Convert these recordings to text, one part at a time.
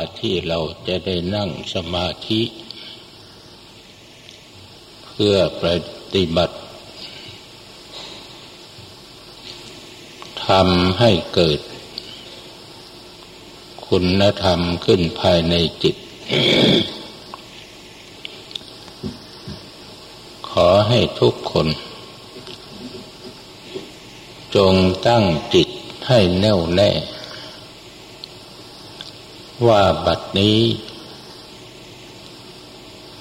าที่เราจะได้นั่งสมาธิ เพื่อปฏิบัติทำให้เกิด คุณธรรมขึ้นภายในจิต ขอให้ทุกคน จงตั้งจิตให้แน่วแน่ ว่าบัดนี้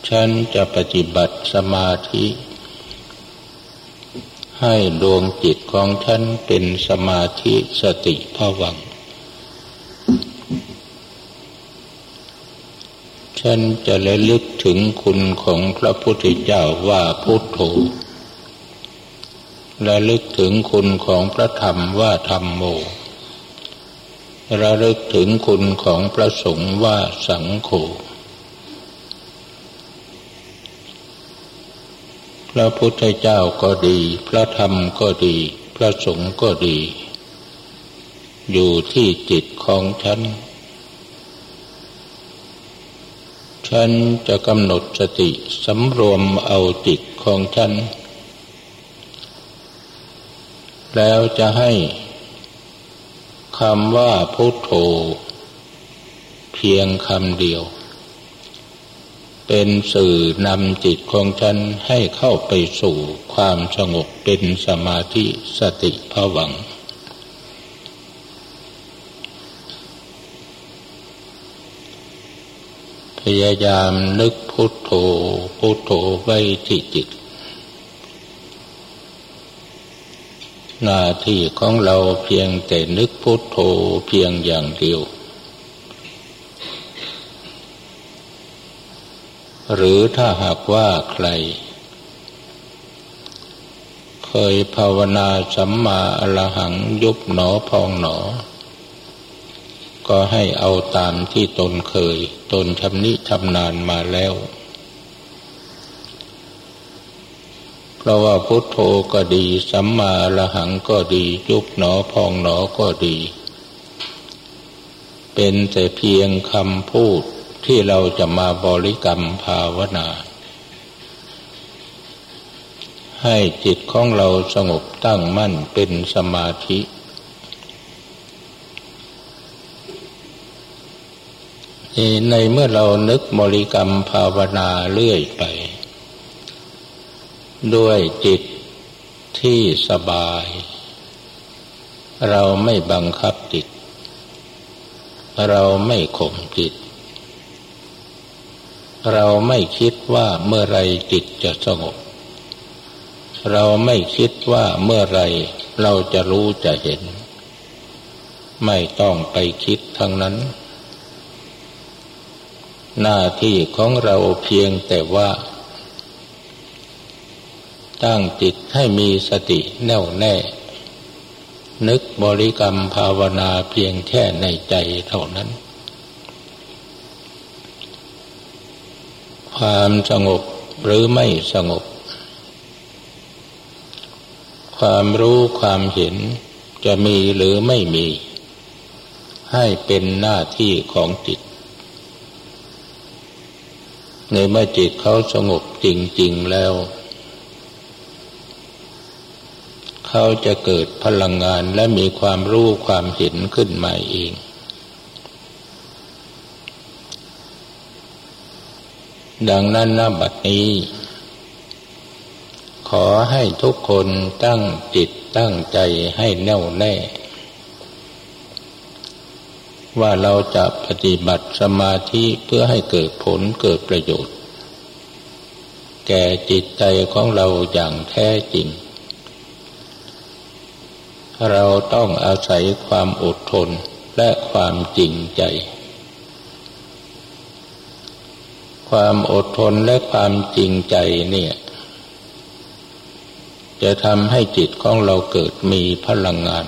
ฉันจะปฏิบัติสมาธิ ให้ดวงจิตของฉันเป็นสมาธิสติภวัง ฉันจะระลึกถึงคุณของพระพุทธเจ้าว่าพุทโธระลึกถึงคุณของพระธรรมว่าธรรมโม ระลึกถึงคุณของพระสงฆ์ว่าสังโฆพระพุทธเจ้าก็ดี พระธรรมก็ดี พระสงฆ์ก็ดี อยู่ที่จิตของฉัน ฉันจะกำหนดสติสำรวมเอาจิตของฉัน แล้วจะให้ คำว่าพุทโธ เพียงคำเดียว เป็นสื่อนำจิตของฉันให้เข้าไปสู่ความสงบเป็นสมาธิสติภวัง พยายามนึกพุทโธพุทโธไว้ที่จิต หน้าที่ของเราเพียงแต่นึกพุทโธเพียงอย่างเดียว หรือถ้าหากว่าใคร เคยภาวนาสัมมาอรหังยุบหนอพองหนอ ก็ให้เอาตามที่ตนเคย ตนชำนิชำนาญมาแล้ว เราว่าพุทโธก็ดี สัมมาอรหังก็ดี ยุบหนอพองหนอก็ดี เป็นแต่เพียงคำพูดที่เราจะมาบริกรรมภาวนา ให้จิตของเราสงบตั้งมั่นเป็นสมาธิ ในเมื่อเรานึกบริกรรมภาวนาเรื่อยไป ด้วยจิตที่สบาย เราไม่บังคับจิต เราไม่ข่มจิต เราไม่คิดว่าเมื่อไรจิตจะสงบ เราไม่คิดว่าเมื่อไรเราจะรู้จะเห็น ไม่ต้องไปคิดทั้งนั้น หน้าที่ของเราเพียงแต่ว่า ตั้งจิตให้มีสติแน่วแน่ นึกบริกรรมภาวนาเพียงแค่ในใจเท่านั้น ความสงบหรือไม่สงบ ความรู้ความเห็นจะมีหรือไม่มี ให้เป็นหน้าที่ของจิต ในเมื่อจิตเขาสงบจริง ๆ แล้ว เขาจะเกิดพลังงานและมีความรู้ความเห็นขึ้นมาเอง ดังนั้นนบัดนี้ ขอให้ทุกคนตั้งจิตตั้งใจให้แน่วแน่ ว่าเราจะปฏิบัติสมาธิเพื่อให้เกิดผลเกิดประโยชน์ แก่จิตใจของเราอย่างแท้จริง เราต้องอาศัยความอดทนและความจริงใจ ความอดทนและความจริงใจเนี่ย จะทำให้จิตของเราเกิดมีพลังงาน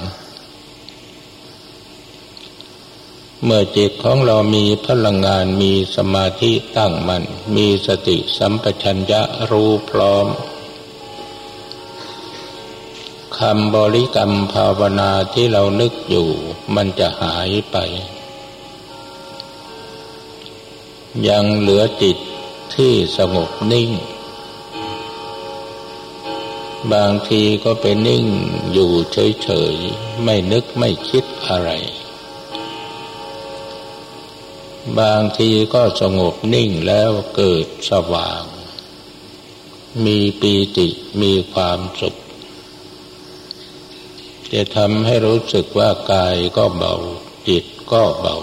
เมื่อจิตของเรามีพลังงานมีสมาธิตั้งมัน่นมีสติสัมปชัญญะรู้พร้อม คำบริกรรมภาวนาที่เรานึกอยู่ มันจะหายไป ยังเหลือจิตที่สงบนิ่ง บางทีก็ไปนิ่งอยู่เฉยๆ ไม่นึกไม่คิดอะไร บางทีก็สงบนิ่งแล้วเกิดสว่าง มีปีติมีความสุข จะทำให้รู้สึกว่ากายก็เบา จิตก็เบา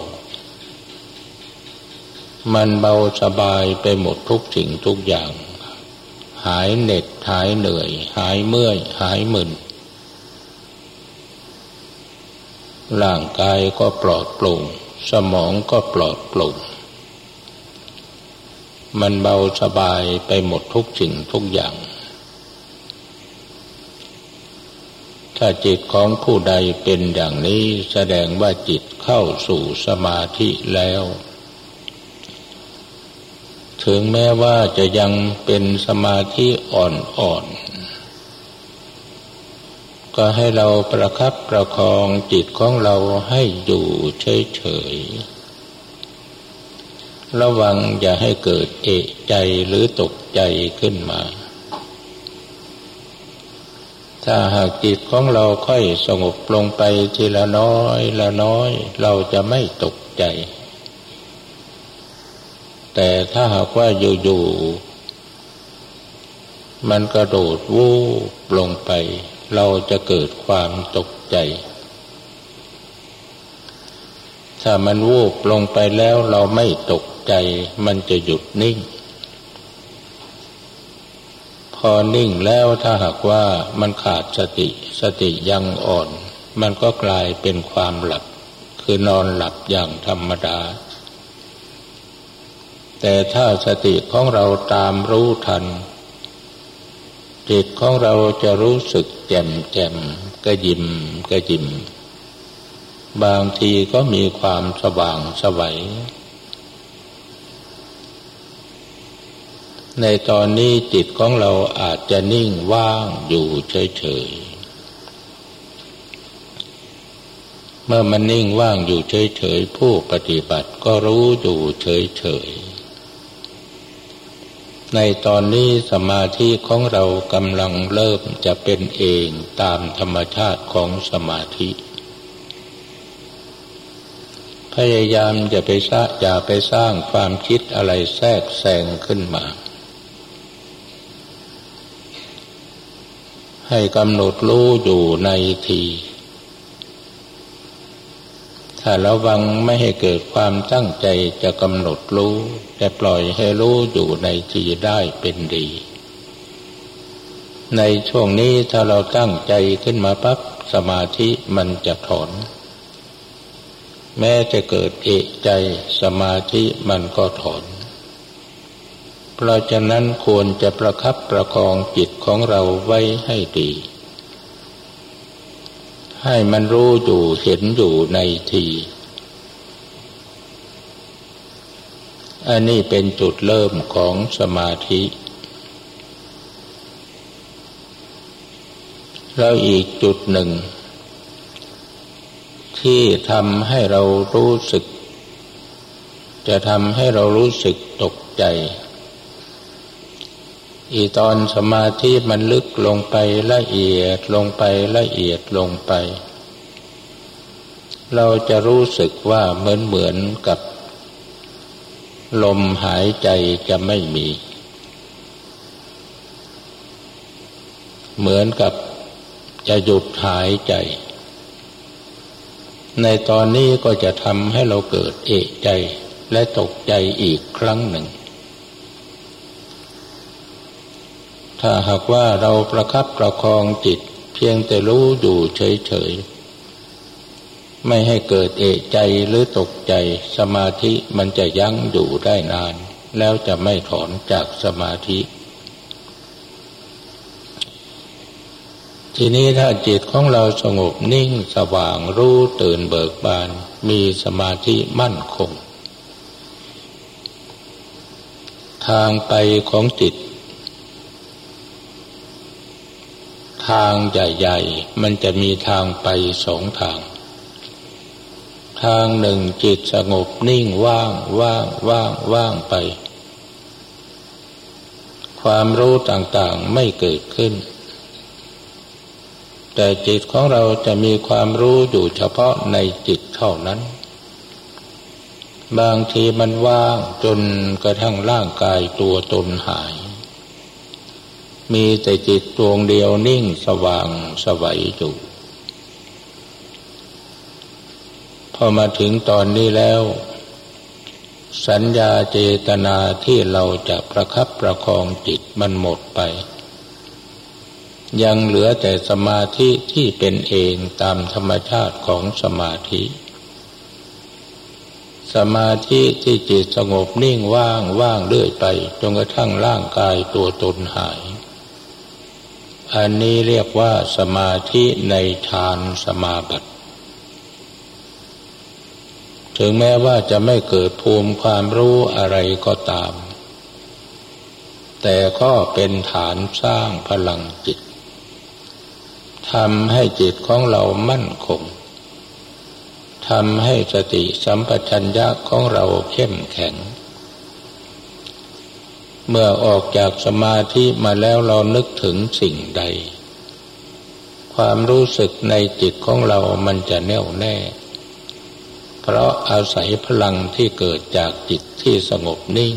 มันเบาสบายไปหมดทุกสิ่งทุกอย่าง หายเหน็ดหายเหนื่อย หายเมื่อย หายมึนร่างกายก็ปลอดโปร่ง สมองก็ปลอดโปร่ง มันเบาสบายไปหมดทุกสิ่งทุกอย่าง ถ้าจิตของผู้ใดเป็นอย่างนี้แสดงว่าจิตเข้าสู่สมาธิแล้ว ถึงแม้ว่าจะยังเป็นสมาธิอ่อนๆ ก็ให้เราประคับประคองจิตของเราให้อยู่เฉยๆ ระวังอย่าให้เกิดเอะใจหรือตกใจขึ้นมา ถ้าหากจิตของเราค่อยสงบลงไปทีละน้อยละน้อย เราจะไม่ตกใจ แต่ถ้าหากว่าอยู่ๆมันกระโดดวูบลงไป เราจะเกิดความตกใจ ถ้ามันวูบลงไปแล้วเราไม่ตกใจ มันจะหยุดนิ่ง พอนิ่งแล้วถ้าหากว่ามันขาดสติ สติยังอ่อน มันก็กลายเป็นความหลับ คือนอนหลับอย่างธรรมดา แต่ถ้าสติของเราตามรู้ทัน จิตของเราจะรู้สึกแจ่มแจ่มกระยิมกระยิม บางทีก็มีความสว่างสวัย ในตอนนี้จิตของเราอาจจะนิ่งว่างอยู่เฉยๆ เมื่อมันนิ่งว่างอยู่เฉยๆ ผู้ปฏิบัติก็รู้อยู่เฉยๆ ในตอนนี้สมาธิของเรากำลังเริ่มจะเป็นเองตามธรรมชาติของสมาธิ พยายามอย่าไปสร้างอย่าไปสร้างความคิดอะไรแทรกแซงขึ้นมา ให้กำหนดรู้อยู่ในที ถ้าระวังไม่ให้เกิดความตั้งใจจะกำหนดรู้ แต่ปล่อยให้รู้อยู่ในทีได้เป็นดี ในช่วงนี้ถ้าเราตั้งใจขึ้นมาปั๊บสมาธิมันจะถอน แม้จะเกิดเอกใจสมาธิมันก็ถอน เพราะฉะนั้นควรจะประคับประคองจิตของเราไว้ให้ดี ให้มันรู้อยู่เห็นอยู่ในทีอันนี้เป็นจุดเริ่มของสมาธิ แล้วอีกจุดหนึ่ง ที่ทำให้เรารู้สึก จะทำให้เรารู้สึกตกใจ อีตอนสมาธิมันลึกลงไปละเอียดลงไปละเอียดลงไป เราจะรู้สึกว่าเหมือนเหมือนกับ ลมหายใจจะไม่มี เหมือนกับจะหยุดหายใจ ในตอนนี้ก็จะทำให้เราเกิดเอกใจและตกใจอีกครั้งหนึ่ง ถ้าหากว่าเราประคับประคองจิต เพียงแต่รู้อยู่เฉยๆ ไม่ให้เกิดเอะใจหรือตกใจสมาธิมันจะยั้งอยู่ได้นาน แล้วจะไม่ถอนจากสมาธิ ทีนี้ถ้าจิตของเราสงบนิ่งสว่างรู้ตื่นเบิกบาน มีสมาธิมั่นคง ทางไปของจิต ทางใหญ่ๆ มันจะมีทางไปสองทาง ทางหนึ่งจิตสงบนิ่งว่างว่างว่างว่างไป ความรู้ต่างๆไม่เกิดขึ้น แต่จิตของเราจะมีความรู้อยู่เฉพาะในจิตเท่านั้น บางทีมันว่างจนกระทั่งร่างกายตัวตนหาย มีแต่จิตดวงเดียวนิ่งสว่างสวัยอยู่พอมาถึงตอนนี้แล้ว สัญญาเจตนาที่เราจะประคับประคองจิตมันหมดไป ยังเหลือแต่สมาธิที่เป็นเองตามธรรมชาติของสมาธิ สมาธิที่จิตสงบนิ่งว่างว่างเรื่อยไปจนกระทั่งร่างกายตัวตนหาย อันนี้เรียกว่าสมาธิในฌานสมาบัติ ถึงแม้ว่าจะไม่เกิดภูมิความรู้อะไรก็ตาม แต่ก็เป็นฐานสร้างพลังจิตทำให้จิตของเรามั่นคงทำให้สติสัมปชัญญะของเราเข้มแข็ง เมื่อออกจากสมาธิมาแล้วเรานึกถึงสิ่งใด ความรู้สึกในจิตของเรามันจะแน่วแน่ เพราะอาศัยพลังที่เกิดจากจิตที่สงบนิ่ง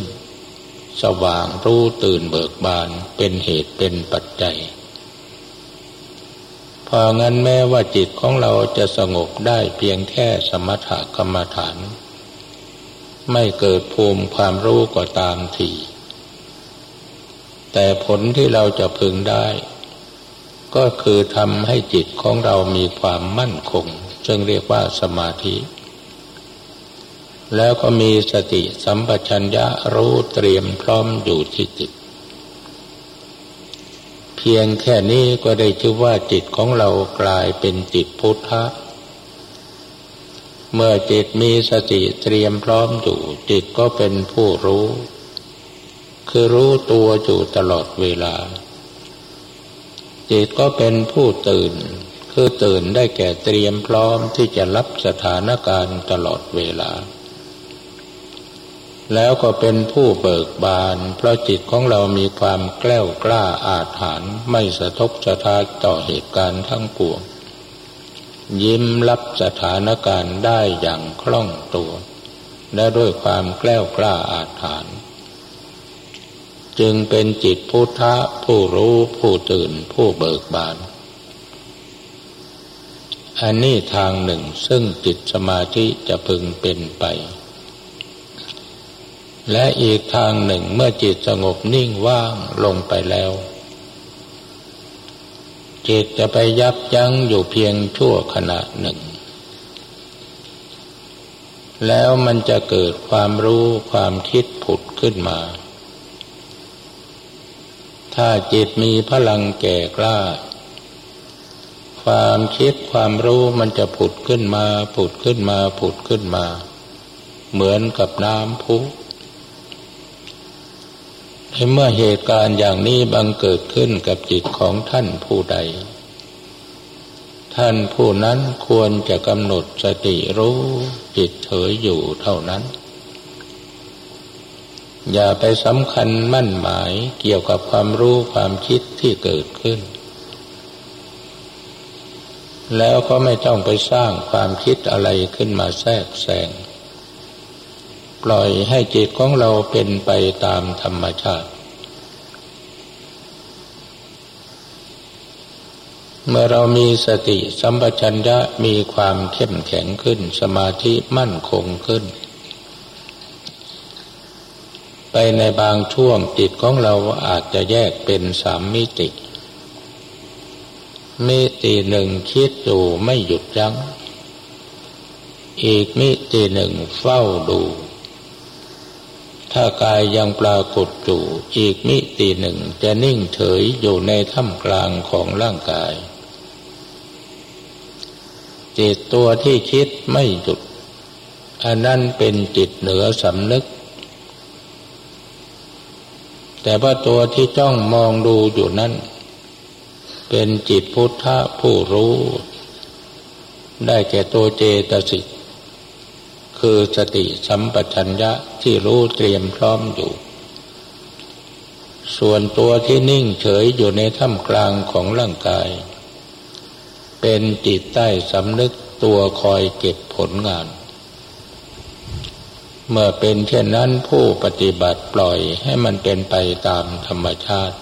สว่างรู้ตื่นเบิกบานเป็นเหตุเป็นปัจจัยพองั้นแม้ว่าจิตของเราจะสงบได้เพียงแค่สมถกรรมฐาน ไม่เกิดภูมิความรู้ก็ตามที แต่ผลที่เราจะพึงได้ ก็คือทำให้จิตของเรามีความมั่นคง ซึ่งเรียกว่าสมาธิ แล้วก็มีสติสัมปชัญญะรู้เตรียมพร้อมอยู่ที่จิต เพียงแค่นี้ก็ได้ชื่อว่าจิตของเรากลายเป็นจิตพุทธะเมื่อจิตมีสติเตรียมพร้อมอยู่จิตก็เป็นผู้รู้ คือรู้ตัวอยู่ตลอดเวลา จิตก็เป็นผู้ตื่น คือตื่นได้แก่เตรียมพร้อมที่จะรับสถานการณ์ตลอดเวลา แล้วก็เป็นผู้เบิกบาน เพราะจิตของเรามีความแกล้วกล้าอาถรรพ์ไม่สะทกสะทานต่อเหตุการณ์ทั้งปวงยิ้มรับสถานการณ์ได้อย่างคล่องตัว และด้วยความแกล้วกล้าอาถรรพ์ จึงเป็นจิตพุทธะผู้รู้ผู้ตื่นผู้เบิกบาน อันนี้ทางหนึ่งซึ่งจิตสมาธิจะพึงเป็นไป และอีกทางหนึ่งเมื่อจิตสงบนิ่งว่างลงไปแล้ว จิตจะไปยับยั้งอยู่เพียงชั่วขณะหนึ่งแล้วมันจะเกิดความรู้ความคิดผุดขึ้นมา ถ้าจิตมีพลังแก่กล้า ความคิดความรู้มันจะผุดขึ้นมา ผุดขึ้นมา ผุดขึ้นมา เหมือนกับน้ำพุในเมื่อเหตุการณ์อย่างนี้บังเกิดขึ้นกับจิตของท่านผู้ใด ท่านผู้นั้นควรจะกำหนดสติรู้จิตเฉยอยู่เท่านั้น อย่าไปสำคัญมั่นหมายเกี่ยวกับความรู้ความคิดที่เกิดขึ้น แล้วก็ไม่ต้องไปสร้างความคิดอะไรขึ้นมาแทรกแซงปล่อยให้จิตของเราเป็นไปตามธรรมชาติ เมื่อเรามีสติสัมปชัญญะมีความเข้มแข็งขึ้นสมาธิมั่นคงขึ้น ไปในบางช่วงจิตของเราอาจจะแยกเป็นสามมิติ มิติหนึ่งคิดอยู่ไม่หยุดยัง้ง อีกมิติหนึ่งเฝ้าดู ถ้ากายยังปรากฏอยู่อีกมิติหนึ่งจะนิ่งเฉยอยู่ในท่ามกลางของร่างกาย จิตตัวที่คิดไม่หยุดอันนั้นเป็นจิตเหนือสำนึก แต่ว่าตัวที่จ้องมองดูอยู่นั้น เป็นจิตพุทธะผู้รู้ ได้แก่ตัวเจตสิกคือสติสัมปชัญญะที่รู้เตรียมพร้อมอยู่ ส่วนตัวที่นิ่งเฉยอยู่ในท่ามกลางของร่างกาย เป็นจิตใต้สำนึกตัวคอยเก็บผลงาน เมื่อเป็นเช่นนั้นผู้ปฏิบัติปล่อยให้มันเป็นไปตามธรรมชาติ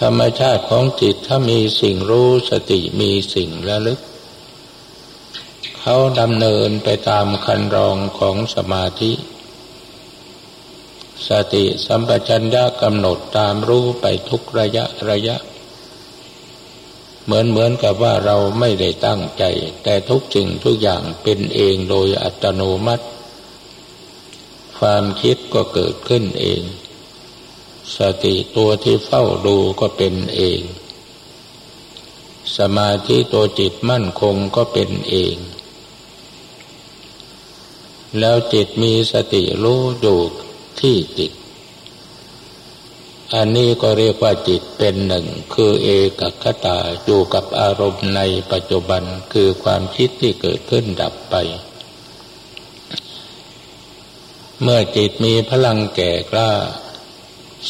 ธรรมชาติของจิตถ้ามีสิ่งรู้สติมีสิ่งระลึก เขาดำเนินไปตามคันรองของสมาธิ สติสัมปชัญญะกำหนดตามรู้ไปทุกระยะระยะ เหมือนเหมือนกับว่าเราไม่ได้ตั้งใจ แต่ทุกสิ่งทุกอย่างเป็นเองโดยอัตโนมัติ ความคิดก็เกิดขึ้นเอง สติตัวที่เฝ้าดูก็เป็นเอง สมาธิตัวจิตมั่นคงก็เป็นเอง แล้วจิตมีสติรู้อยู่ที่จิต อันนี้ก็เรียกว่าจิตเป็นหนึ่ง คือเอกคตาอยู่กับอารมณ์ในปัจจุบันคือความคิดที่เกิดขึ้นดับไป เมื่อจิตมีพลังแก่กล้า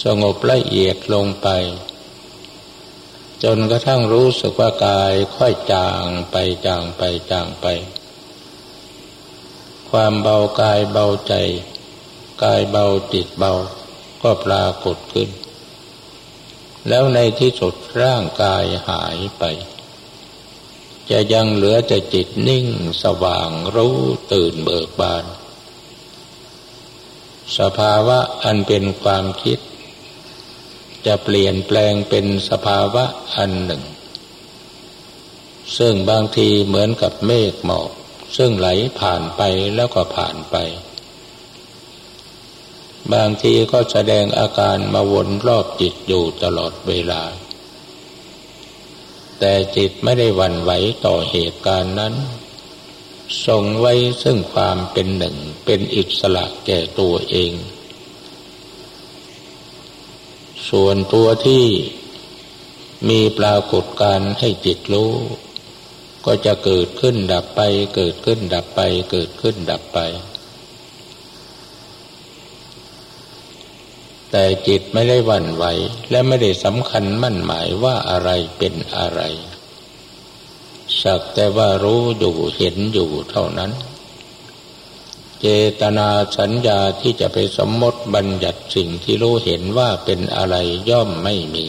สงบละเอียดลงไป จนกระทั่งรู้สึกว่ากายค่อยจางไปจางไปจางไป ความเบากายเบาใจ กายเบาจิตเบาก็ปรากฏขึ้น แล้วในที่สุดร่างกายหายไป จะยังเหลือแต่จิตนิ่งสว่างรู้ตื่นเบิกบาน สภาวะอันเป็นความคิด จะเปลี่ยนแปลงเป็นสภาวะอันหนึ่ง ซึ่งบางทีเหมือนกับเมฆหมอกซึ่งไหลผ่านไปแล้วก็ผ่านไป บางทีก็แสดงอาการมาวนรอบจิตอยู่ตลอดเวลา แต่จิตไม่ได้หวั่นไหวต่อเหตุการณ์นั้นทรงไว้ซึ่งความเป็นหนึ่งเป็นอิสระแก่ตัวเอง ส่วนตัวที่มีปรากฏการให้จิตรู้ ก็จะเกิดขึ้นดับไป เกิดขึ้นดับไป เกิดขึ้นดับไป แต่จิตไม่ได้หวั่นไหวและไม่ได้สำคัญมั่นหมายว่าอะไรเป็นอะไร สักแต่ว่ารู้อยู่เห็นอยู่เท่านั้น เจตนาสัญญาที่จะไปสมมติบัญญัติสิ่งที่รู้เห็นว่าเป็นอะไรย่อมไม่มี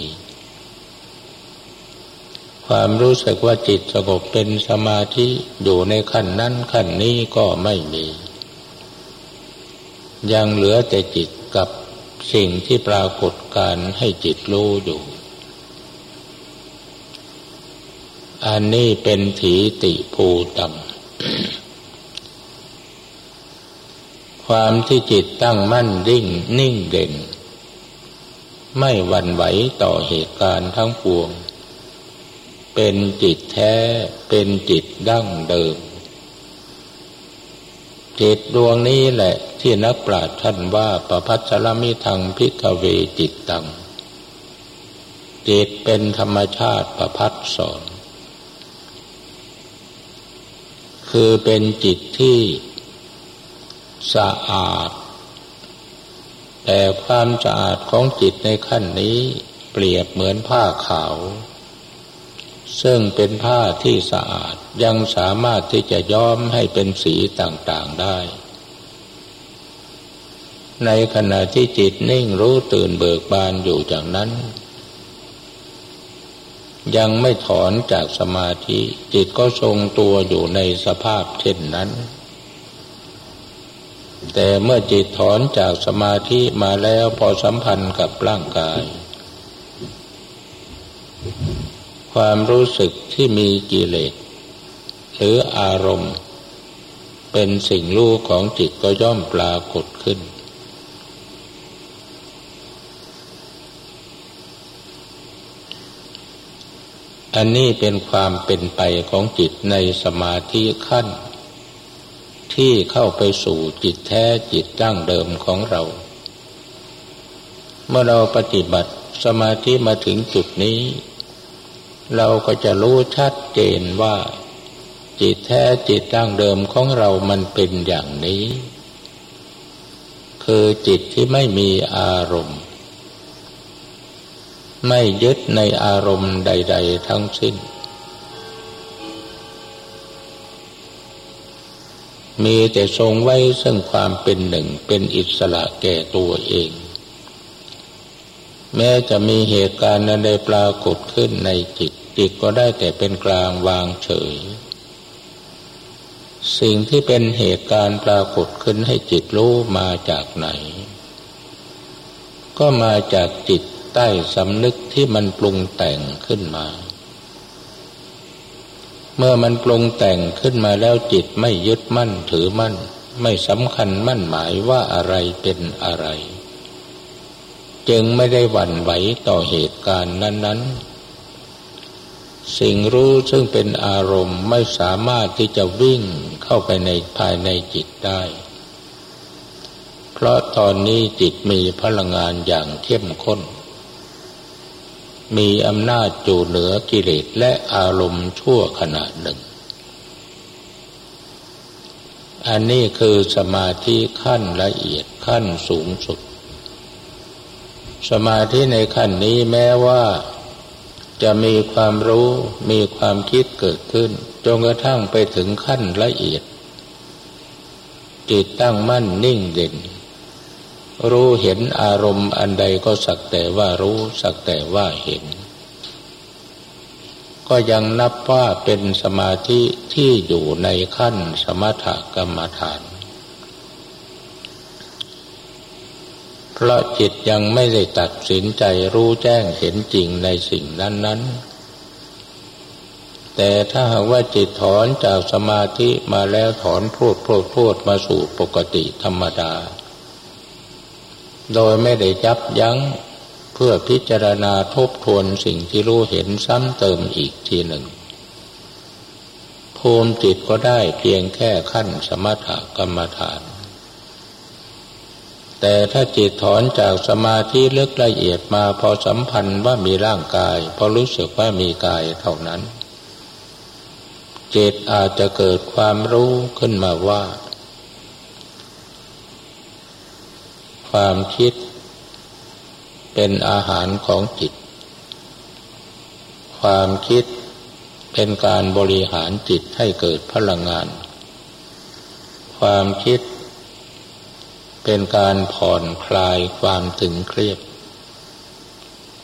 ความรู้สึกว่าจิตสงบเป็นสมาธิอยู่ในขั้นนั้นขั้นนี้ก็ไม่มี ยังเหลือแต่จิต สิ่งที่ปรากฏการให้จิตรู้อยู่ อันนี้เป็นถีติภูตัง ความที่จิตตั้งมั่นดิ่งนิ่งเด่น ไม่หวั่นไหวต่อเหตุการณ์ทั้งปวง เป็นจิตแท้เป็นจิตดั้งเดิม จิตดวงนี้แหละ ที่นักปราชญ์ท่านว่าประพัชรมิทังพิกเวจิตตัง จิตเป็นธรรมชาติประพัดสอน คือเป็นจิตที่สะอาด แต่ความสะอาดของจิตในขั้นนี้เปรียบเหมือนผ้าขาว ซึ่งเป็นผ้าที่สะอาดยังสามารถที่จะย้อมให้เป็นสีต่างๆได้ ในขณะที่จิตนิ่งรู้ตื่นเบิกบานอยู่จากนั้น ยังไม่ถอนจากสมาธิจิตก็ทรงตัวอยู่ในสภาพเช่นนั้น แต่เมื่อจิตถอนจากสมาธิมาแล้วพอสัมพันธ์กับร่างกาย ความรู้สึกที่มีกิเลสหรืออารมณ์ เป็นสิ่งรู้ของจิตก็ย่อมปรากฏขึ้น อันนี้เป็นความเป็นไปของจิตในสมาธิขั้น ที่เข้าไปสู่จิตแท้จิตตั้งเดิมของเรา เมื่อเราปฏิบัติสมาธิมาถึงจุดนี้ เราก็จะรู้ชัดเจนว่า จิตแท้จิตดั้งเดิมของเรามันเป็นอย่างนี้ คือจิตที่ไม่มีอารมณ์ ไม่ยึดในอารมณ์ใด ๆ ทั้งสิ้น มีแต่ทรงไว้ซึ่งความเป็นหนึ่งเป็นอิสระแก่ตัวเองแม้จะมีเหตุการณ์ใดปรากฏขึ้นในจิต จิตก็ได้แต่เป็นกลางวางเฉย สิ่งที่เป็นเหตุการณ์ปรากฏขึ้นให้จิตรู้มาจากไหน ก็มาจากจิตใต้สำนึกที่มันปรุงแต่งขึ้นมา เมื่อมันปรุงแต่งขึ้นมาแล้วจิตไม่ยึดมั่นถือมั่น ไม่สำคัญมั่นหมายว่าอะไรเป็นอะไร จึงไม่ได้หวั่นไหวต่อเหตุการณ์นั้น ๆ สิ่งรู้ซึ่งเป็นอารมณ์ไม่สามารถที่จะวิ่งเข้าไปในภายในจิตได้ เพราะตอนนี้จิตมีพลังงานอย่างเข้มข้น มีอำนาจจูเหนือกิเลสและอารมณ์ชั่วขณะหนึ่ง อันนี้คือสมาธิขั้นละเอียดขั้นสูงสุด สมาธิในขั้นนี้แม้ว่า จะมีความรู้มีความคิดเกิดขึ้นจนกระทั่งไปถึงขั้นละเอียด จิตตั้งมั่นนิ่งเด่น รู้เห็นอารมณ์อันใดก็สักแต่ว่ารู้สักแต่ว่าเห็น ก็ยังนับว่าเป็นสมาธิที่อยู่ในขั้นสมถกรรมฐาน เพ ราะจิตยังไม่ได้ตัดสินใจรู้แจ้งเห็นจริงในสิ่งนั้น ๆ แต่ถ้าหากว่าจิตถอนจากสมาธิมาแล้วถอนพูดพูดพูดมาสู่ปกติธรรมดา โดยไม่ได้ยับยั้งเพื่อพิจารณาทบทวนสิ่งที่รู้เห็นซ้ำเติมอีกทีหนึ่งภูมิจิตก็ได้เพียงแค่ขั้นสมถกรรมฐาน แต่ถ้าจิตถอนจากสมาธิลึกละเอียดมาพอสัมพันธ์ว่ามีร่างกาย พอรู้สึกว่ามีกายเท่านั้น จิตอาจจะเกิดความรู้ขึ้นมาว่า ความคิด เป็นอาหารของจิต ความคิดเป็นการบริหารจิตให้เกิดพลังงาน ความคิด เป็นการผ่อนคลายความตึงเครียด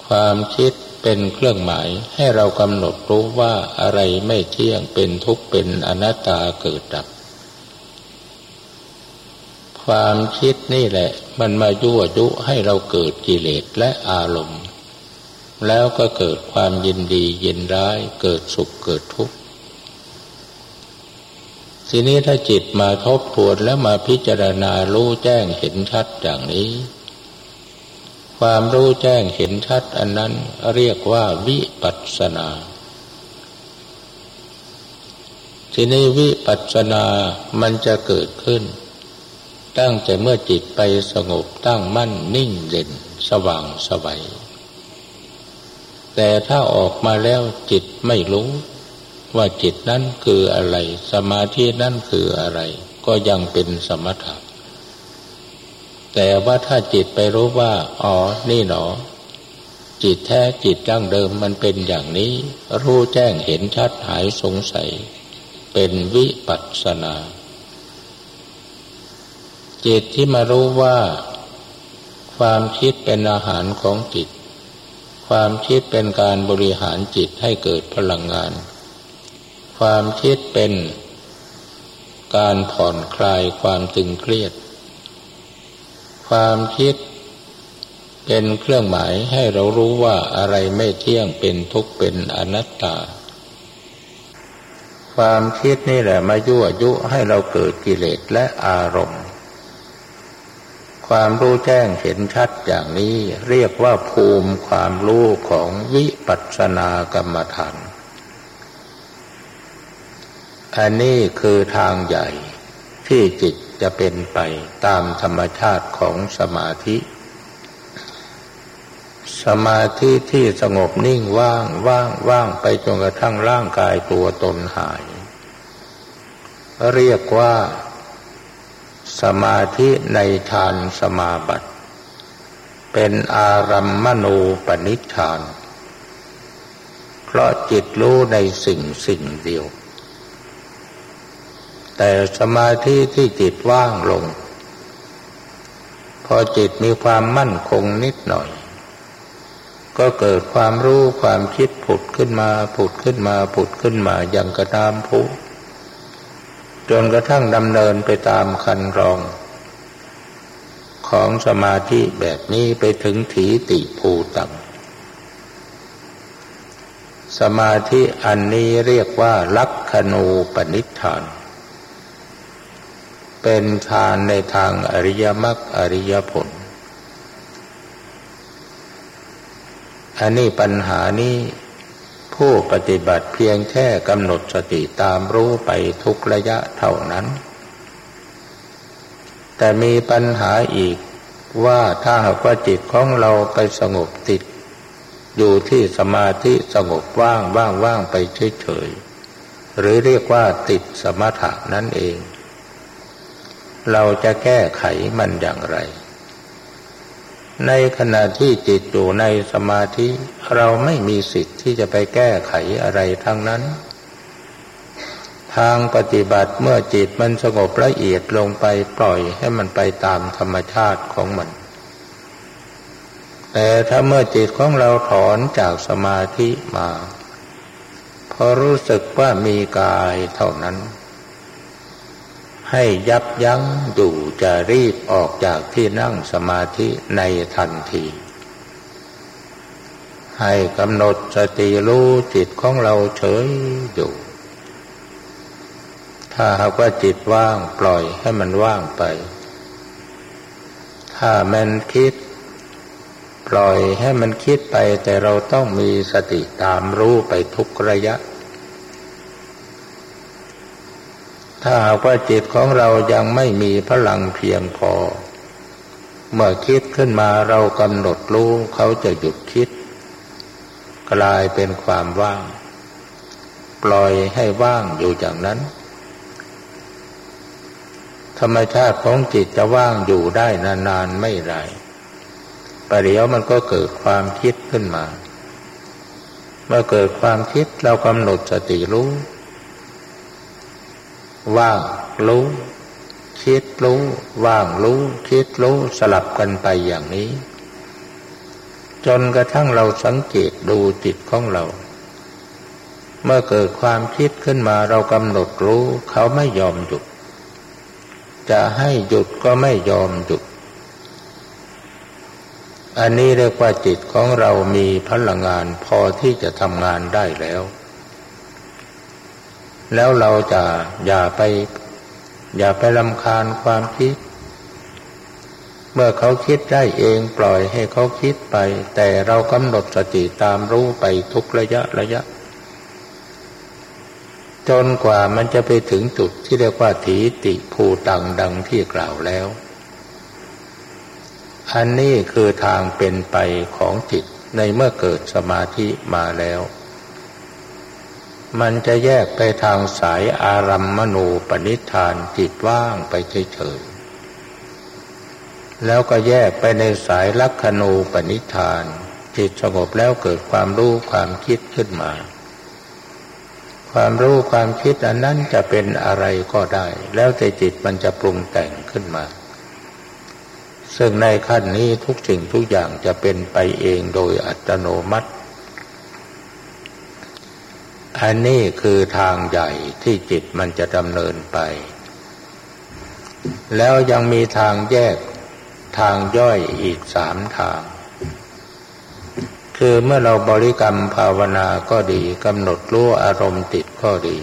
ความคิดเป็นเครื่องหมายให้เรากำหนดรู้ว่าอะไรไม่เที่ยงเป็นทุกข์เป็นอนัตตาเกิดดับ ความคิดนี่แหละ มันมายั่วยุให้เราเกิดกิเลสและอารมณ์ แล้วก็เกิดความยินดียินร้ายเกิดสุขเกิดทุกข์ ทีนี้ถ้าจิตมาทบทวนแล้วมาพิจารณารู้แจ้งเห็นชัดอย่างนี้ ความรู้แจ้งเห็นชัดอันนั้นเรียกว่าวิปัสสนา ทีนี้วิปัสสนามันจะเกิดขึ้น ตั้งแต่เมื่อจิตไปสงบตั้งมั่นนิ่งเด่นสว่างสวัยแต่ถ้าออกมาแล้วจิตไม่รู้ ว่าจิตนั้นคืออะไร สมาธินั้นคืออะไร ก็ยังเป็นสมถะแต่ว่าถ้าจิตไปรู้ว่า อ๋อ นี่หนอ จิตแท้จิตดั้งเดิมมันเป็นอย่างนี้ รู้แจ้งเห็นชัดหายสงสัย เป็นวิปัสสนา จิตที่มารู้ว่า ความคิดเป็นอาหารของจิต ความคิดเป็นการบริหารจิตให้เกิดพลังงาน ความคิดเป็นการผ่อนคลายความตึงเครียด ความคิดเป็นเครื่องหมายให้เรารู้ว่าอะไรไม่เที่ยงเป็นทุกข์เป็นอนัตตา ความคิดนี่แหละมายั่วยุให้เราเกิดกิเลสและอารมณ์ ความรู้แจ้งเห็นชัดอย่างนี้เรียกว่าภูมิความรู้ของวิปัสสนากรรมฐาน อันนี้คือทางใหญ่ ที่จิตจะเป็นไปตามธรรมชาติของสมาธิ สมาธิที่สงบนิ่งว่างว่างว่างไปจนกระทั่งร่างกายตัวตนหาย เรียกว่า สมาธิในฌานสมาบัติ เป็นอารัมมณูปนิชฌาน เพราะจิตรู้ในสิ่งสิ่งเดียว แต่สมาธิที่จิตว่างลง พอจิตมีความมั่นคงนิดหน่อย ก็เกิดความรู้ความคิดผุดขึ้นมาผุดขึ้นมาผุดขึ้นมาอย่างกระตามผู้จนกระทั่งดำเนินไปตามคันรอง ของสมาธิแบบนี้ไปถึงถีติภูตังสมาธิอันนี้เรียกว่าลักขณูปนิธาน เป็นฌานในทางอริยมรรคอริยผล อันนี้ปัญหานี้ผู้ปฏิบัติเพียงแค่กำหนดสติตามรู้ไปทุกระยะเท่านั้น แต่มีปัญหาอีกว่าถ้าหากว่าจิตของเราไปสงบติด อยู่ที่สมาธิสงบว่างว่างว่างไปเฉยๆหรือเรียกว่าติดสมถะนั่นเอง เราจะแก้ไขมันอย่างไร ในขณะที่จิตอยู่ในสมาธิ เราไม่มีสิทธิ์ที่จะไปแก้ไขอะไรทั้งนั้น ทางปฏิบัติเมื่อจิตมันสงบละเอียดลงไปปล่อยให้มันไปตามธรรมชาติของมัน แต่ถ้าเมื่อจิตของเราถอนจากสมาธิมาพอรู้สึกว่ามีกายเท่านั้น ให้ยับยั้งอยู่จะรีบออกจากที่นั่งสมาธิในทันที ให้กำหนดสติรู้จิตของเราเฉยอยู่ ถ้าหากว่าจิตว่างปล่อยให้มันว่างไป ถ้ามันคิด ปล่อยให้มันคิดไปแต่เราต้องมีสติตามรู้ไปทุกระยะ ถ้าหากว่าจิตของเรายังไม่มีพลังเพียงพอ เมื่อคิดขึ้นมาเรากำหนดรู้เขาจะหยุดคิด กลายเป็นความว่าง ปล่อยให้ว่างอยู่อย่างนั้น ธรรมชาติของจิตจะว่างอยู่ได้นานๆไม่ไรประเดี๋ยวมันก็เกิดความคิดขึ้นมา เมื่อเกิดความคิดเรากำหนดสติรู้ ว่างรู้คิดรู้ว่างรู้คิดรู้สลับกันไปอย่างนี้ จนกระทั่งเราสังเกตดูจิตของเรา เมื่อเกิดความคิดขึ้นมาเรากำหนดรู้เขาไม่ยอมหยุด จะให้หยุดก็ไม่ยอมหยุด อันนี้เรียกว่าจิตของเรามีพลังงานพอที่จะทำงานได้แล้ว แล้วเราจะอย่าไป อย่าไปลำคาญความคิด เมื่อเขาคิดได้เองปล่อยให้เขาคิดไป แต่เรากำหนดสติตามรู้ไปทุกระยะระยะ จนกว่ามันจะไปถึงจุดที่เรียกว่าถีติภูตังดังที่กล่าวแล้ว อันนี้คือทางเป็นไปของจิตในเมื่อเกิดสมาธิมาแล้ว มันจะแยกไปทางสายอารัมมณูปนิธานจิตว่างไปเฉยๆแล้วก็แยกไปในสายลักขณูปนิธาน จิตสงบแล้วเกิดความรู้ความคิดขึ้นมา ความรู้ความคิดอันนั้นจะเป็นอะไรก็ได้ แล้วแต่จิตมันจะปรุงแต่งขึ้นมา ซึ่งในขั้นนี้ทุกสิ่งทุกอย่างจะเป็นไปเองโดยอัตโนมัติ อันนี้คือทางใหญ่ที่จิตมันจะดำเนินไป แล้วยังมีทางแยกทางย่อยอีกสามทาง คือเมื่อเราบริกรรมภาวนาก็ดีกำหนดรู้อารมณ์ติดก็ดี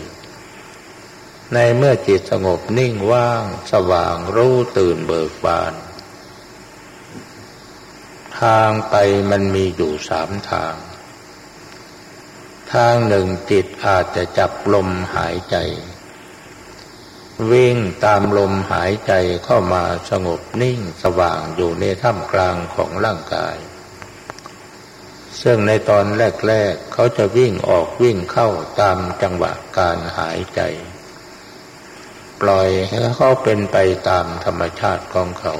ในเมื่อจิตสงบนิ่งว่าง สว่างรู้ตื่นเบิกบาน ทางไปมันมีอยู่สามทาง ทางหนึ่งจิตอาจจะจับลมหายใจ วิ่งตามลมหายใจเข้ามาสงบนิ่งสว่างอยู่ในท่ามกลางของร่างกาย ซึ่งในตอนแรกๆเขาจะวิ่งออกวิ่งเข้าตามจังหวะการหายใจ ปล่อยให้เขาเป็นไปตามธรรมชาติของเขา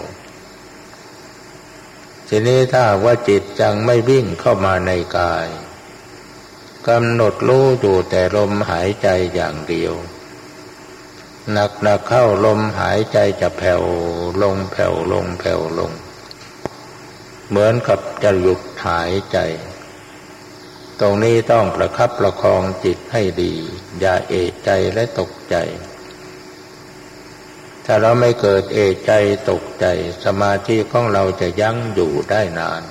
ทีนี้ถ้าว่าจิตจังไม่วิ่งเข้ามาในกาย กำหนดรู้อยู่แต่ลมหายใจอย่างเดียวหนักหนักเข้าลมหายใจจะแผ่วลงแผ่วลงแผ่วลง เหมือนกับจะหยุดหายใจ ตรงนี้ต้องประคับประคองจิตให้ดี อย่าเอะใจและตกใจ ถ้าเราไม่เกิดเอะใจตกใจ สมาธิของเราจะยั้งอยู่ได้นาน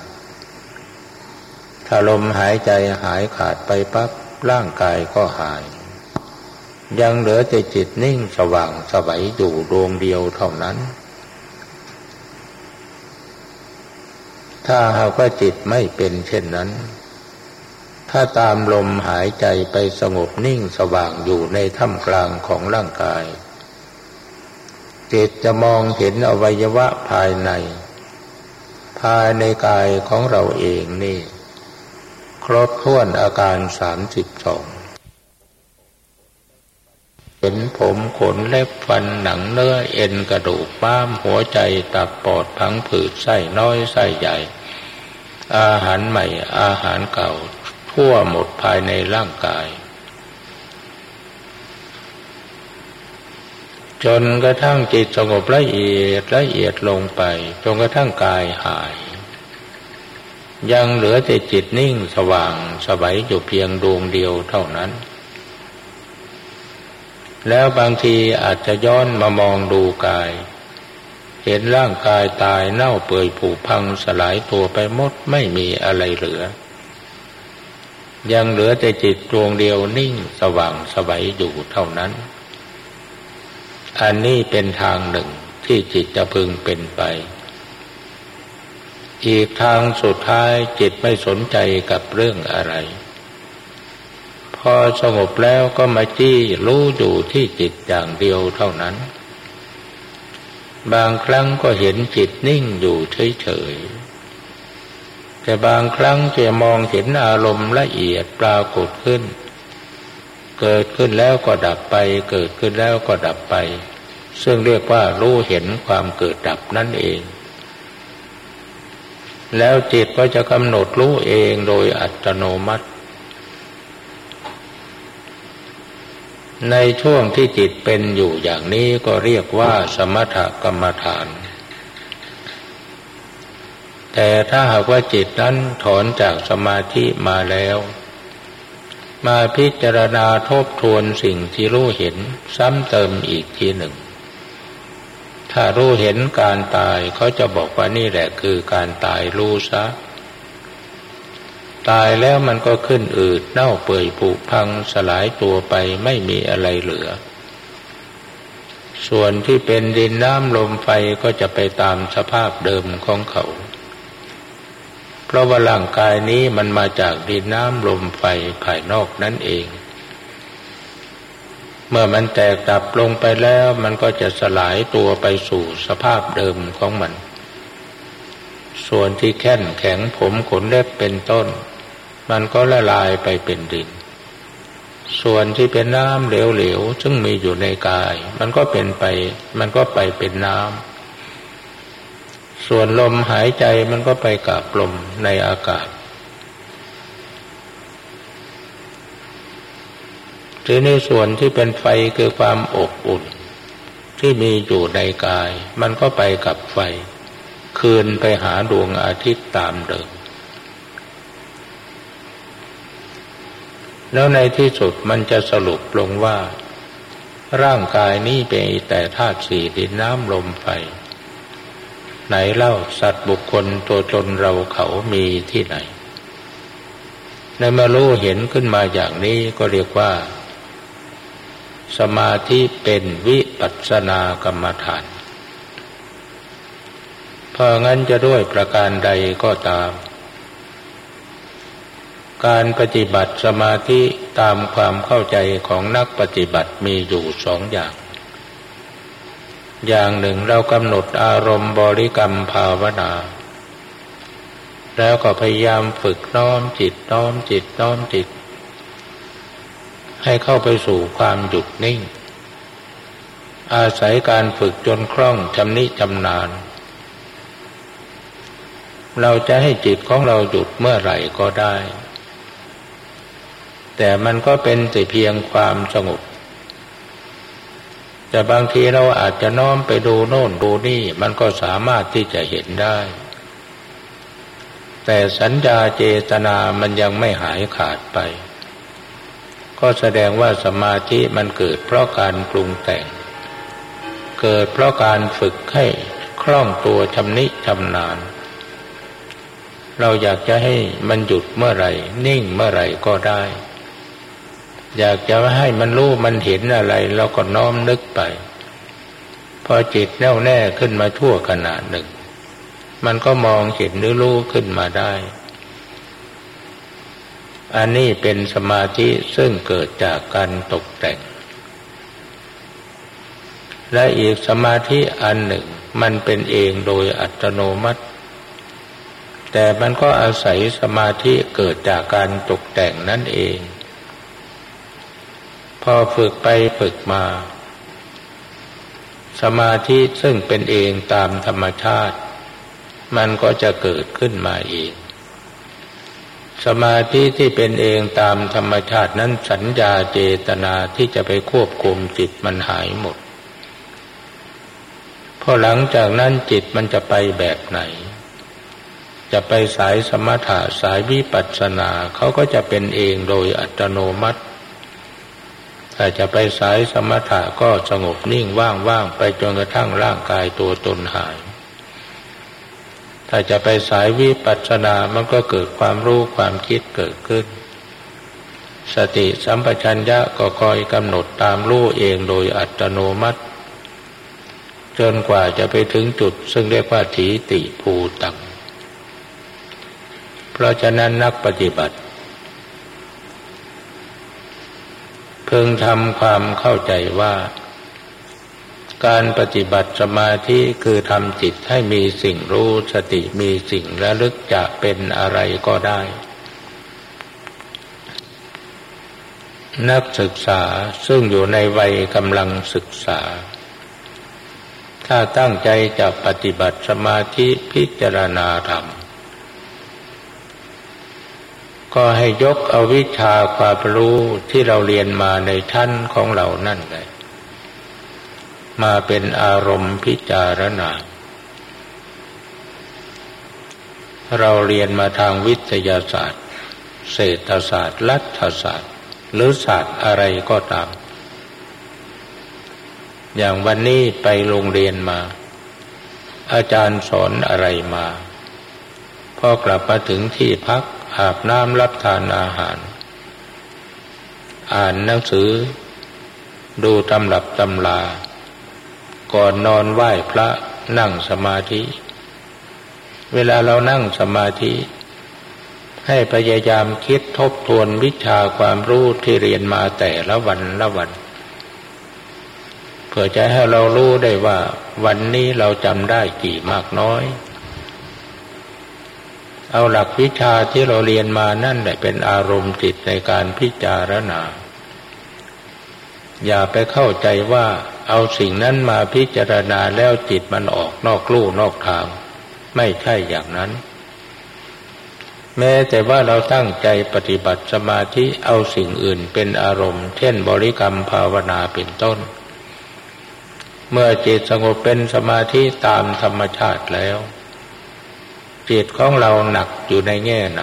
ถ้าลมหายใจหายขาดไปปั๊บร่างกายก็หาย ยังเหลือแต่จิตนิ่งสว่างสวัยอยู่ดวงเดียวเท่านั้น ถ้าหากว่าจิตไม่เป็นเช่นนั้น ถ้าตามลมหายใจไปสงบนิ่งสว่างอยู่ในท่ามกลางของร่างกาย จิตจะมองเห็นอวัยวะภายใน ภายในกายของเราเองนี่ ครบถ้วนอาการสามสิบสองเห็นผมขนเล็บฟันหนังเนื้อเอ็นกระดูกป้ามหัวใจตับปอดพังผืดไส้น้อยไส้ใหญ่ อาหารใหม่อาหารเก่า ทั่วหมดภายในร่างกาย จนกระทั่งจิตสงบละเอียดละเอียดลงไป จนกระทั่งกายหาย ยังเหลือแต่จิตนิ่งสว่างสบายอยู่เพียงดวงเดียวเท่านั้น แล้วบางทีอาจจะย้อนมามองดูกาย เห็นร่างกายตายเน่าเปื่อยผุพังสลายตัวไปหมดไม่มีอะไรเหลือ ยังเหลือแต่จิตดวงเดียวนิ่งสว่างสบายอยู่เท่านั้น อันนี้เป็นทางหนึ่งที่จิตจะพึงเป็นไป อีกทางสุดท้ายจิตไม่สนใจกับเรื่องอะไร พอสงบแล้วก็มาจี้รู้อยู่ที่จิตอย่างเดียวเท่านั้น บางครั้งก็เห็นจิตนิ่งอยู่เฉยๆ แต่บางครั้งจะมองเห็นอารมณ์ละเอียดปรากฏขึ้น เกิดขึ้นแล้วก็ดับไป เกิดขึ้นแล้วก็ดับไป ซึ่งเรียกว่ารู้เห็นความเกิดดับนั่นเอง แล้วจิตก็จะกำหนดรู้เองโดยอัตโนมัติ ในช่วงที่จิตเป็นอยู่อย่างนี้ก็เรียกว่าสมถกรรมฐาน แต่ถ้าหากว่าจิตนั้นถอนจากสมาธิมาแล้ว มาพิจารณาทบทวนสิ่งที่รู้เห็นซ้ำเติมอีกทีหนึ่ง ถ้ารู้เห็นการตายเขาจะบอกว่านี่แหละคือการตายรู้ซะ ตายแล้วมันก็ขึ้นอืดเน่าเปื่อยผุพังสลายตัวไปไม่มีอะไรเหลือ ส่วนที่เป็นดินน้ำลมไฟก็จะไปตามสภาพเดิมของเขา เพราะว่าร่างกายนี้มันมาจากดินน้ำลมไฟภายนอกนั่นเอง เมื่อมันแตกดับลงไปแล้วมันก็จะสลายตัวไปสู่สภาพเดิมของมัน ส่วนที่แข็งแข็งผมขนเล็บเป็นต้น มันก็ละลายไปเป็นดิน ส่วนที่เป็นน้ำเหลวๆซึ่งมีอยู่ในกาย มันก็เป็นไป มันก็ไปเป็นน้ำส่วนลมหายใจมันก็ไปกับลมในอากาศ หรือในส่วนที่เป็นไฟคือความอบอุ่น ที่มีอยู่ในกาย มันก็ไปกับไฟ คืนไปหาดวงอาทิตย์ตามเดิม แล้วในที่สุดมันจะสรุปลงว่า ร่างกายนี้เป็นแต่ธาตุสี่ดินน้ำลมไฟ ไหนเล่าสัตว์บุคคลตัวตนเราเขามีที่ไหนในเมื่อรู้เห็นขึ้นมาอย่างนี้ก็เรียกว่า สมาธิเป็นวิปัสสนากรรมฐาน เพราะงั้นจะด้วยประการใดก็ตาม การปฏิบัติสมาธิตามความเข้าใจของนักปฏิบัติมีอยู่สองอย่าง อย่างหนึ่งเรากำหนดอารมณ์บริกรรมภาวนาแล้วก็พยายามฝึกน้อมจิตน้อมจิตน้อมจิต ให้เข้าไปสู่ความหยุดนิ่ง อาศัยการฝึกจนคล่องชำนิชำนาญ เราจะให้จิตของเราหยุดเมื่อไหร่ก็ได้ แต่มันก็เป็นแต่เพียงความสงบ แต่บางทีเราอาจจะน้อมไปดูโน่นดูนี่มันก็สามารถที่จะเห็นได้แต่สัญญาเจตนามันยังไม่หายขาดไป ก็แสดงว่าสมาธิมันเกิดเพราะการปรุงแต่ง เกิดเพราะการฝึกให้คล่องตัวชำนิชำนาญ เราอยากจะให้มันหยุดเมื่อไหร่ นิ่งเมื่อไหร่ก็ได้ อยากจะให้มันรู้มันเห็นอะไรเราก็น้อมนึกไป พอจิตแน่วแน่ขึ้นมาทั่วขนาดหนึ่ง มันก็มองเห็นหรือรู้ขึ้นมาได้ อันนี้เป็นสมาธิซึ่งเกิดจากการตกแต่ง และอีกสมาธิอันหนึ่งมันเป็นเองโดยอัตโนมัติ แต่มันก็อาศัยสมาธิเกิดจากการตกแต่งนั่นเอง พอฝึกไปฝึกมา สมาธิซึ่งเป็นเองตามธรรมชาติ มันก็จะเกิดขึ้นมาเอง สมาธิที่เป็นเองตามธรรมชาตินั้นสัญญาเจตนาที่จะไปควบคุมจิตมันหายหมดพอหลังจากนั้นจิตมันจะไปแบบไหน จะไปสายสมถะสายวิปัสสนาเขาก็จะเป็นเองโดยอัตโนมัติถ้าจะไปสายสมถะก็สงบนิ่งว่างๆไปจนกระทั่งร่างกายตัวตนหาย ถ้าจะไปสายวิปัสสนา มันก็เกิดความรู้ความคิดเกิดขึ้น สติสัมปชัญญะก็คอยกำหนดตามรู้เองโดยอัตโนมัติ จนกว่าจะไปถึงจุดซึ่งเรียกว่าถีติภูตัง เพราะฉะนั้นนักปฏิบัติ เพิ่งทำความเข้าใจว่า การปฏิบัติสมาธิคือทำจิตให้มีสิ่งรู้สติมีสิ่งระลึกจะเป็นอะไรก็ได้ นักศึกษาซึ่งอยู่ในวัยกำลังศึกษา ถ้าตั้งใจจะปฏิบัติสมาธิพิจารณาธรรม ก็ให้ยกเอาวิชาความรู้ที่เราเรียนมาในชั้นของเรานั่นเลย มาเป็นอารมณ์พิจารณา เราเรียนมาทางวิทยาศาสตร์ เศรษฐศาสตร์ รัฐศาสตร์ หรือศาสตร์อะไรก็ตาม อย่างวันนี้ไปโรงเรียนมา อาจารย์สอนอะไรมา พอกลับมาถึงที่พักอาบน้ำรับทานอาหาร อ่านหนังสือ ดูตำรับตำลา ก่อนนอนไหว้พระนั่งสมาธิ เวลาเรานั่งสมาธิ ให้พยายามคิดทบทวนวิชาความรู้ที่เรียนมาแต่ละวันละวัน เพื่อจะให้เรารู้ได้ว่าวันนี้เราจำได้กี่มากน้อย เอาหลักวิชาที่เราเรียนมานั่นแหละเป็นอารมณ์จิตในการพิจารณา อย่าไปเข้าใจว่า เอาสิ่งนั้นมาพิจารณาแล้วจิตมันออกนอกลู่นอกทาง ไม่ใช่อย่างนั้น แม้แต่ว่าเราตั้งใจปฏิบัติสมาธิเอาสิ่งอื่นเป็นอารมณ์ เช่นบริกรรมภาวนาเป็นต้น เมื่อจิตสงบเป็นสมาธิตามธรรมชาติแล้ว จิตของเราหนักอยู่ในแง่ไหน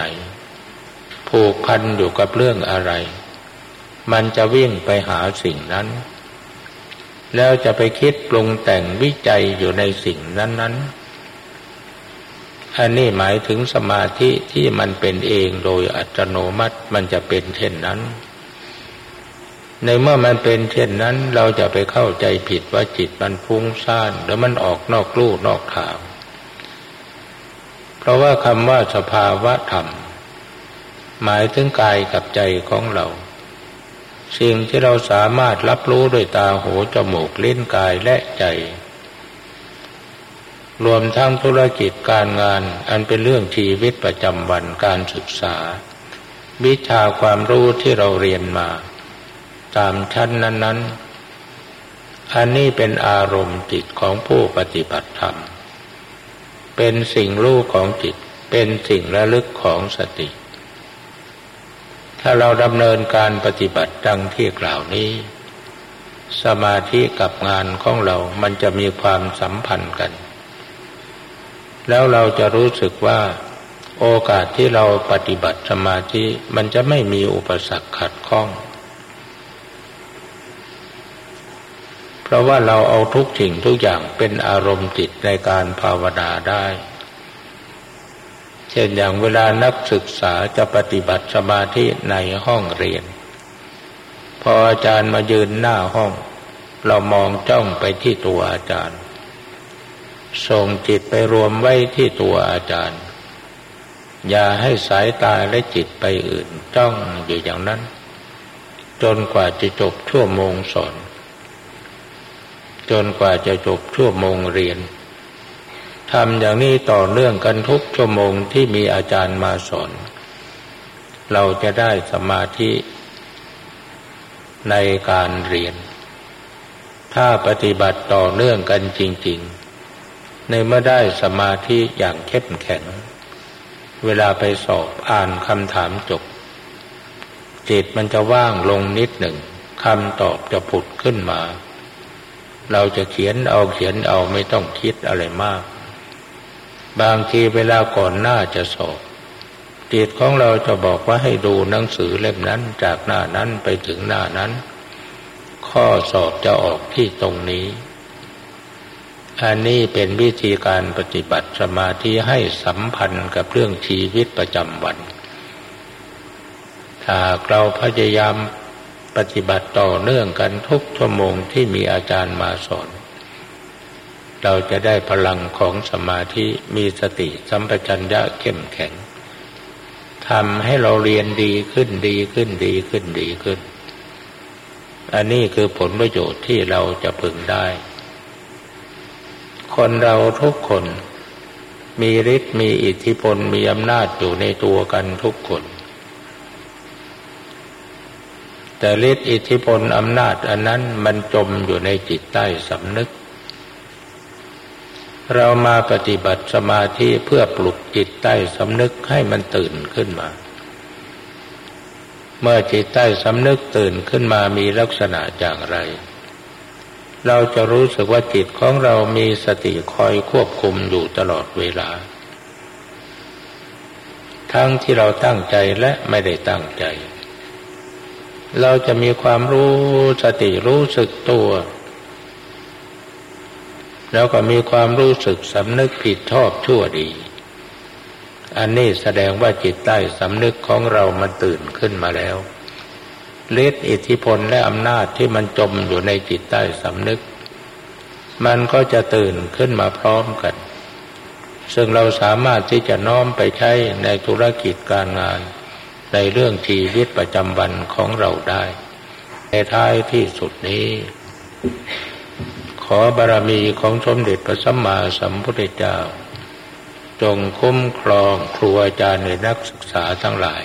ผูกพันอยู่กับเรื่องอะไร มันจะวิ่งไปหาสิ่งนั้น แล้วจะไปคิดปรุงแต่งวิจัยอยู่ในสิ่งนั้น ๆ อันนี้หมายถึงสมาธิที่มันเป็นเองโดยอัตโนมัติมันจะเป็นเช่นนั้น ในเมื่อมันเป็นเช่นนั้นเราจะไปเข้าใจผิดว่าจิตมันฟุ้งซ่านหรือมันออกนอกลู่นอกทาง เพราะว่าคำว่าสภาวะธรรม หมายถึงกายกับใจของเรา สิ่งที่เราสามารถรับรู้ด้วยตาหูจมูกลิ้นกายและใจ รวมทั้งธุรกิจการงานอันเป็นเรื่องชีวิตประจำวันการศึกษา วิชาความรู้ที่เราเรียนมา ตามชั้นนั้น ๆ อันนี้เป็นอารมณ์จิตของผู้ปฏิบัติธรรม เป็นสิ่งรู้ของจิต เป็นสิ่งระลึกของสติ ถ้าเราดำเนินการปฏิบัติดังที่กล่าวนี้ สมาธิกับงานของเรามันจะมีความสัมพันธ์กัน แล้วเราจะรู้สึกว่าโอกาสที่เราปฏิบัติสมาธิมันจะไม่มีอุปสรรคขัดข้อง เพราะว่าเราเอาทุกสิ่งทุกอย่างเป็นอารมณ์จิตในการภาวนาได้ ช่นอย่างเวลานักศึกษาจะปฏิบัติสมาธิในห้องเรียน พออาจารย์มายืนหน้าห้อง เรามองจ้องไปที่ตัวอาจารย์ ส่งจิตไปรวมไว้ที่ตัวอาจารย์ อย่าให้สายตาและจิตไปอื่นจ้องอยู่อย่างนั้น จนกว่าจะจบชั่วโมงสอน จนกว่าจะจบชั่วโมงเรียน ทำอย่างนี้ต่อเนื่องกันทุกชั่วโมงที่มีอาจารย์มาสอน เราจะได้สมาธิในการเรียน ถ้าปฏิบัติต่อเนื่องกันจริง ๆ ในเมื่อได้สมาธิอย่างเข้มแข็ง เวลาไปสอบอ่านคำถามจบ จิตมันจะว่างลงนิดหนึ่งคำตอบจะผุดขึ้นมา เราจะเขียนเอาเขียนเอาไม่ต้องคิดอะไรมาก บางทีเวลาก่อนหน้าจะสอบจิตของเราจะบอกว่าให้ดูหนังสือเล่มนั้นจากหน้านั้นไปถึงหน้านั้น ข้อสอบจะออกที่ตรงนี้ อันนี้เป็นวิธีการปฏิบัติสมาธิให้สัมพันธ์กับเรื่องชีวิตประจำวัน ถ้าเราพยายามปฏิบัติต่อเนื่องกันทุกชั่วโมงที่มีอาจารย์มาสอน เราจะได้พลังของสมาธิมีสติสัมปชัญญะเข้มแข็งทำให้เราเรียนดีขึ้นดีขึ้นดีขึ้นดีขึ้น อันนี้คือผลประโยชน์ที่เราจะพึงได้ คนเราทุกคนมีฤทธิ์มีอิทธิพลมีอำนาจอยู่ในตัวกันทุกคน แต่ฤทธิ์อิทธิพลอำนาจอันนั้นมันจมอยู่ในจิตใต้สำนึก เรามาปฏิบัติสมาธิเพื่อปลุกจิตใต้สำนึกให้มันตื่นขึ้นมา เมื่อจิตใต้สำนึกตื่นขึ้นมามีลักษณะอย่างไร เราจะรู้สึกว่าจิตของเรามีสติคอยควบคุมอยู่ตลอดเวลา ทั้งที่เราตั้งใจและไม่ได้ตั้งใจ เราจะมีความรู้สติรู้สึกตัว แล้วก็มีความรู้สึกสำนึกผิดชอบชั่วดี อันนี้แสดงว่าจิตใต้สำนึกของเรามันตื่นขึ้นมาแล้วฤทธิอิทธิพลและอำนาจที่มันจมอยู่ในจิตใต้สำนึก มันก็จะตื่นขึ้นมาพร้อมกัน ซึ่งเราสามารถที่จะน้อมไปใช้ในธุรกิจการงาน ในเรื่องชีวิตประจำวันของเราได้ ในท้ายที่สุดนี้ ขอบารมีของสมเด็จพระสัมมาสัมพุทธเจ้า จงคุ้มครองครูอาจารย์ในนักศึกษาทั้งหลาย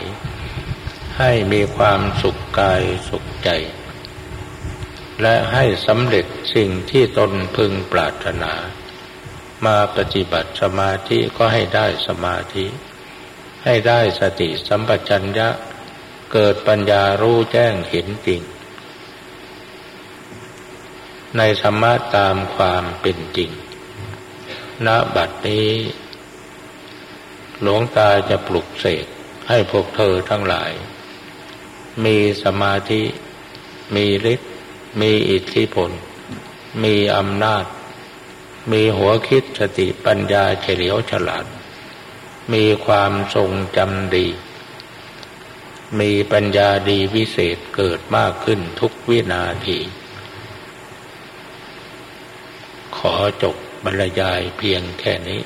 ให้มีความสุขกายสุขใจ และให้สำเร็จสิ่งที่ตนพึงปรารถนา มาปฏิบัติสมาธิก็ให้ได้สมาธิ ให้ได้สติสัมปชัญญะเกิดปัญญารู้แจ้งเห็นจริง ในธรรมะตามความเป็นจริง ณ บัดนี้ หลวงตาจะปลุกเสกให้พวกเธอทั้งหลาย มีสมาธิ มีฤทธิ์ มีอิทธิพล มีอำนาจ มีหัวคิดสติปัญญาเฉลียวฉลาด มีความทรงจำดี มีปัญญาดีวิเศษเกิดมากขึ้นทุกวินาที ขอจบบรรยายเพียงแค่นี้